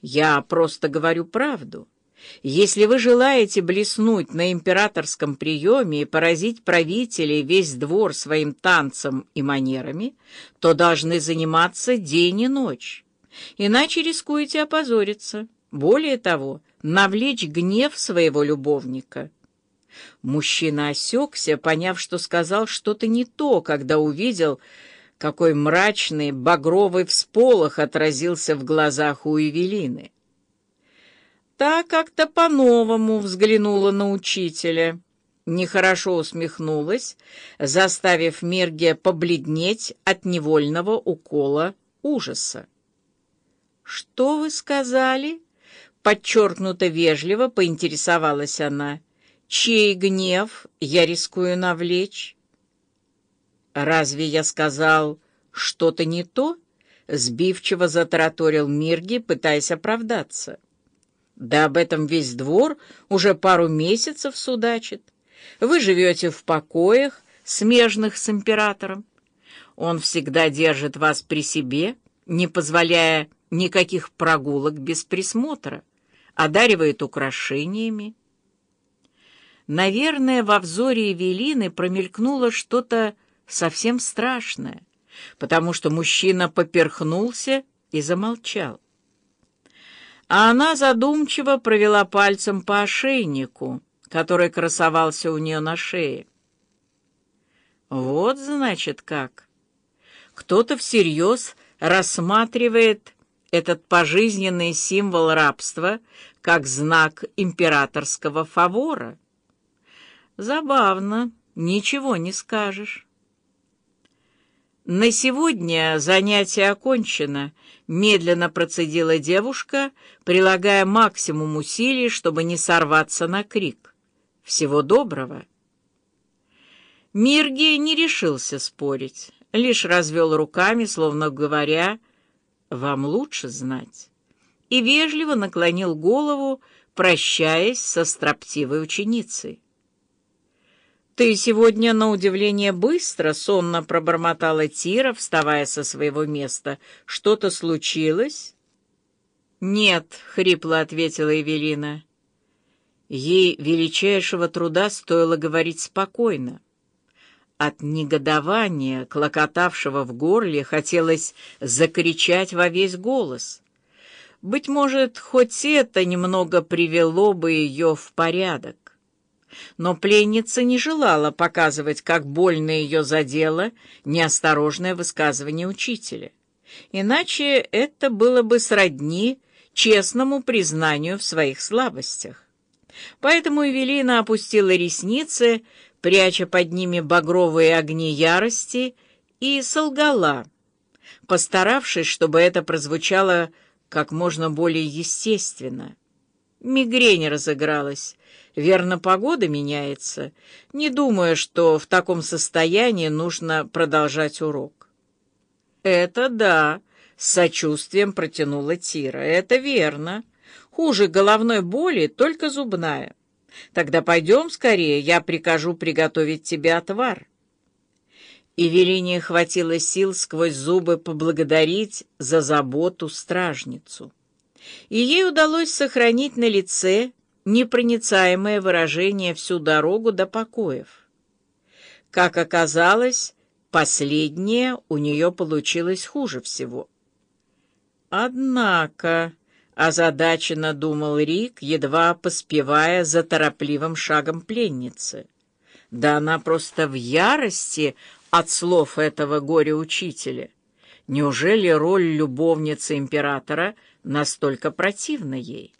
Я просто говорю правду. Если вы желаете блеснуть на императорском приеме и поразить правителей весь двор своим танцем и манерами, то должны заниматься день и ночь. Иначе рискуете опозориться. Более того, навлечь гнев своего любовника. Мужчина осекся, поняв, что сказал что-то не то, когда увидел, какой мрачный багровый всполох отразился в глазах у Эвелины. Та как-то по-новому взглянула на учителя, нехорошо усмехнулась, заставив Мирге побледнеть от невольного укола ужаса. «Что вы сказали?» — подчеркнуто вежливо поинтересовалась она. «Чей гнев я рискую навлечь?» «Разве я сказал что-то не то?» — сбивчиво затараторил Мирги, пытаясь оправдаться. Да об этом весь двор уже пару месяцев судачит. Вы живете в покоях, смежных с императором. Он всегда держит вас при себе, не позволяя никаких прогулок без присмотра, одаривает украшениями. Наверное, во взоре Эвелины промелькнуло что-то совсем страшное, потому что мужчина поперхнулся и замолчал а она задумчиво провела пальцем по ошейнику, который красовался у нее на шее. Вот, значит, как. Кто-то всерьез рассматривает этот пожизненный символ рабства как знак императорского фавора. Забавно, ничего не скажешь. «На сегодня занятие окончено», — медленно процедила девушка, прилагая максимум усилий, чтобы не сорваться на крик. «Всего доброго!» Мирги не решился спорить, лишь развел руками, словно говоря «Вам лучше знать», и вежливо наклонил голову, прощаясь со строптивой ученицей. «Ты сегодня, на удивление, быстро!» — сонно пробормотала Тира, вставая со своего места. «Что-то случилось?» «Нет», — хрипло ответила Эвелина. Ей величайшего труда стоило говорить спокойно. От негодования, клокотавшего в горле, хотелось закричать во весь голос. Быть может, хоть это немного привело бы ее в порядок. Но пленница не желала показывать, как больно ее задело неосторожное высказывание учителя. Иначе это было бы сродни честному признанию в своих слабостях. Поэтому Эвелина опустила ресницы, пряча под ними багровые огни ярости, и солгала, постаравшись, чтобы это прозвучало как можно более естественно. Мигрень разыгралась. Верно, погода меняется. Не думаю, что в таком состоянии нужно продолжать урок. Это да, с сочувствием протянула Тира. Это верно. Хуже головной боли только зубная. Тогда пойдем скорее, я прикажу приготовить тебе отвар. Эвелине хватило сил сквозь зубы поблагодарить за заботу стражницу и ей удалось сохранить на лице непроницаемое выражение всю дорогу до покоев. Как оказалось, последнее у нее получилось хуже всего. Однако, озадаченно думал Рик, едва поспевая за торопливым шагом пленницы, да она просто в ярости от слов этого горя-учителя. Неужели роль любовницы императора настолько противна ей?